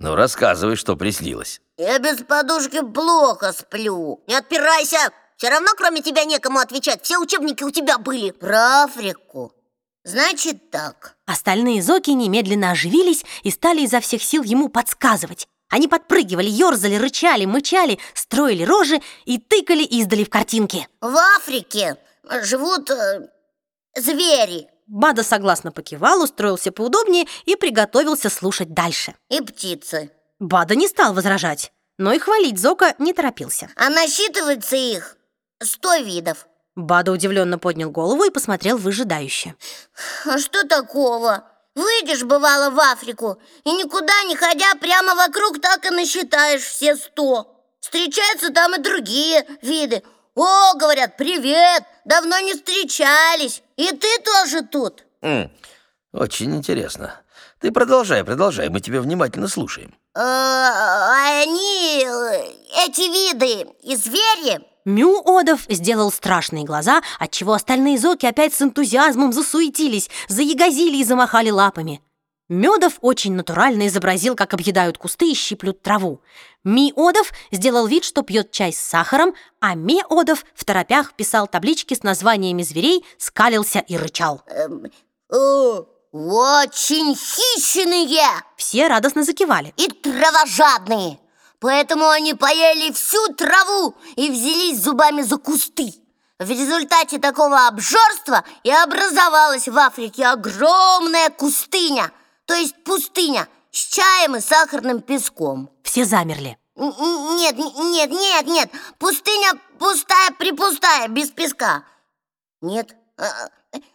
Ну, рассказывай, что приснилось. Я без подушки плохо сплю. Не отпирайся. Все равно, кроме тебя, некому отвечать. Все учебники у тебя были. Про Африку. Значит так. Остальные зоки немедленно оживились и стали изо всех сил ему подсказывать. Они подпрыгивали, ерзали, рычали, мычали, строили рожи и тыкали издали в картинки. В Африке живут э, звери. Бада согласно покивал, устроился поудобнее и приготовился слушать дальше. И птицы. Бада не стал возражать, но и хвалить Зока не торопился. А насчитывается их сто видов. Бада удивленно поднял голову и посмотрел выжидающе. А что такого? Выйдешь, бывало, в Африку, и никуда не ходя, прямо вокруг так и насчитаешь все сто. Встречаются там и другие виды. О, говорят, привет, давно не встречались. И ты тоже тут. М, очень интересно. Ты продолжай, продолжай, мы тебя внимательно слушаем. А они, э, эти виды, и звери, Мю-Одов сделал страшные глаза, отчего остальные зоки опять с энтузиазмом засуетились, заягозили и замахали лапами. Медов очень натурально изобразил, как объедают кусты и щиплют траву. Ми-Одов сделал вид, что пьет чай с сахаром, а Ме-Одов в торопях писал таблички с названиями зверей, скалился и рычал. эм, очень хищные Все радостно закивали. и травожадные. Поэтому они поели всю траву и взялись зубами за кусты. В результате такого обжорства и образовалась в Африке огромная кустыня, то есть пустыня с чаем и сахарным песком. Все замерли. Н- Нет, нет, нет, нет, пустыня пустая припустая, без песка. Нет, а,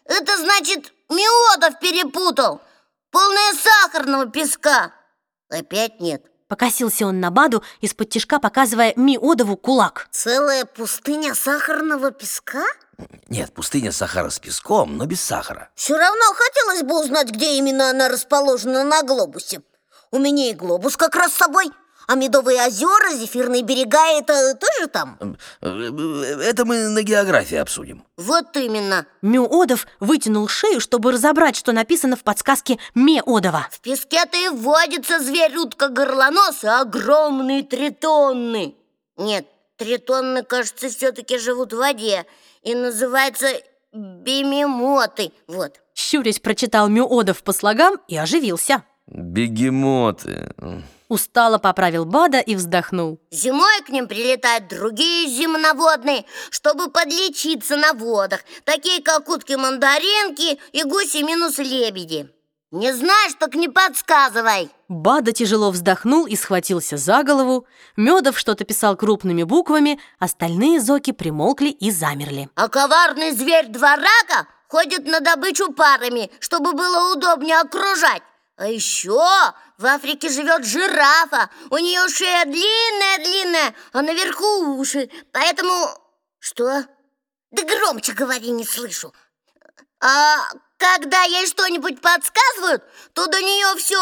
это значит Миодов перепутал. Полная сахарного песка. Опять нет. Покосился он на Баду, из-под тишка показывая Ми-Одову кулак. Целая пустыня сахарного песка? Нет, пустыня сахара с песком, но без сахара. Все равно хотелось бы узнать, где именно она расположена на глобусе. У меня и глобус как раз с собой. А медовые озера, зефирные берега – это тоже там? Э, э, Это мы на географии обсудим. Вот именно. Мю-Одов вытянул шею, чтобы разобрать, что написано в подсказке Ме-Одова. В песке-то и водится зверь утка горлонос и огромные тритонны. Нет, тритонны, кажется, все-таки живут в воде и называются бимемоты. Вот. Щурясь прочитал Мю-Одов по слогам и оживился. Бегемоты. Устало поправил Бада и вздохнул. Зимой к ним прилетают другие земноводные, чтобы подлечиться на водах, такие как утки-мандаринки и гуси минус лебеди. Не знаешь, так не подсказывай. Бада тяжело вздохнул и схватился за голову. Медов что-то писал крупными буквами, остальные зоки примолкли и замерли. А коварный зверь дворака ходит на добычу парами, чтобы было удобнее окружать. А еще в Африке живет жирафа. У нее шея длинная-длинная, а наверху уши. Поэтому... Что? Да громче говори, не слышу. А когда ей что-нибудь подсказывают, то до нее все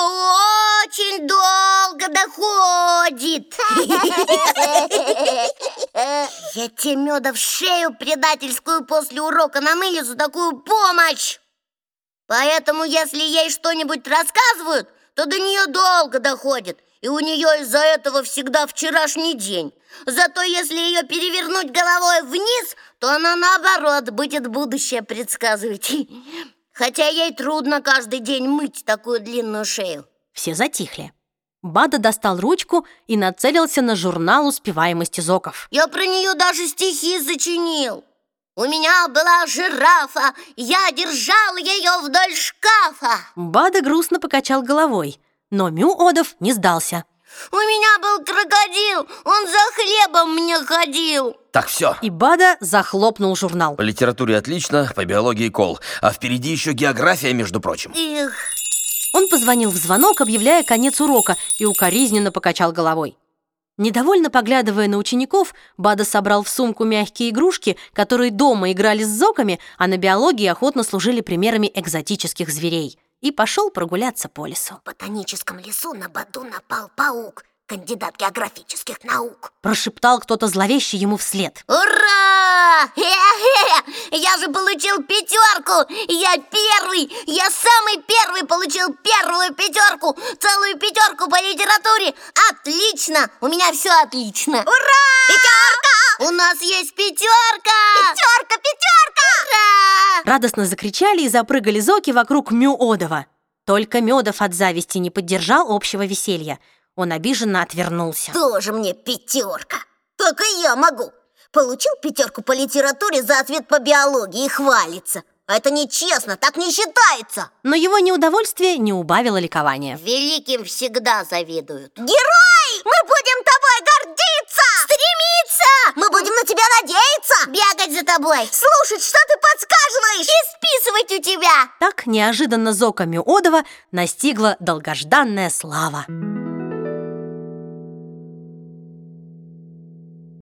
очень долго доходит. Я тебе меда в шею предательскую после урока намыли за такую помощь. Поэтому, если ей что-нибудь рассказывают, то до нее долго доходит. И у нее из-за этого всегда вчерашний день. Зато если ее перевернуть головой вниз, то она наоборот будет будущее предсказывать. Хотя ей трудно каждый день мыть такую длинную шею. Все затихли. Бада достал ручку и нацелился на журнал успеваемости зоков. Я про нее даже стихи сочинил. У меня была жирафа, я держал ее вдоль шкафа. Бада грустно покачал головой, но Мю-Одов не сдался. У меня был крокодил, он за хлебом мне ходил. Так, все. И Бада захлопнул журнал. По литературе отлично, по биологии кол. А впереди еще география, между прочим. Эх, Он позвонил в звонок, объявляя конец урока, и укоризненно покачал головой. Недовольно поглядывая на учеников, Бада собрал в сумку мягкие игрушки, которые дома играли с зоками, а на биологии охотно служили примерами экзотических зверей, и пошел прогуляться по лесу. в ботаническом лесу на Баду напал паук, кандидат географических наук. Прошептал кто-то зловеще ему вслед. Ура! Хе-хе! Я же получил пятерку! Я первый! Я самый первый получил первую пятерку! Целую пятерку по литературе! Отлично! У меня все отлично! Ура! Пятерка! У нас есть пятерка! Пятерка, пятерка! Радостно закричали и запрыгали зоки вокруг Мюодова. Только Медов от зависти не поддержал общего веселья. Он обиженно отвернулся. Тоже мне пятерка! Только я могу! Получил пятерку по литературе за ответ по биологии и хвалится. А это нечестно, так не считается. Но его неудовольствие не убавило ликования. Великим всегда завидуют. Герой! Мы будем тобой гордиться! Стремиться! Мы будем на тебя надеяться! Бегать за тобой! Слушать, что ты подсказываешь! И списывать у тебя! Так неожиданно Зока Мюодова настигла долгожданная слава.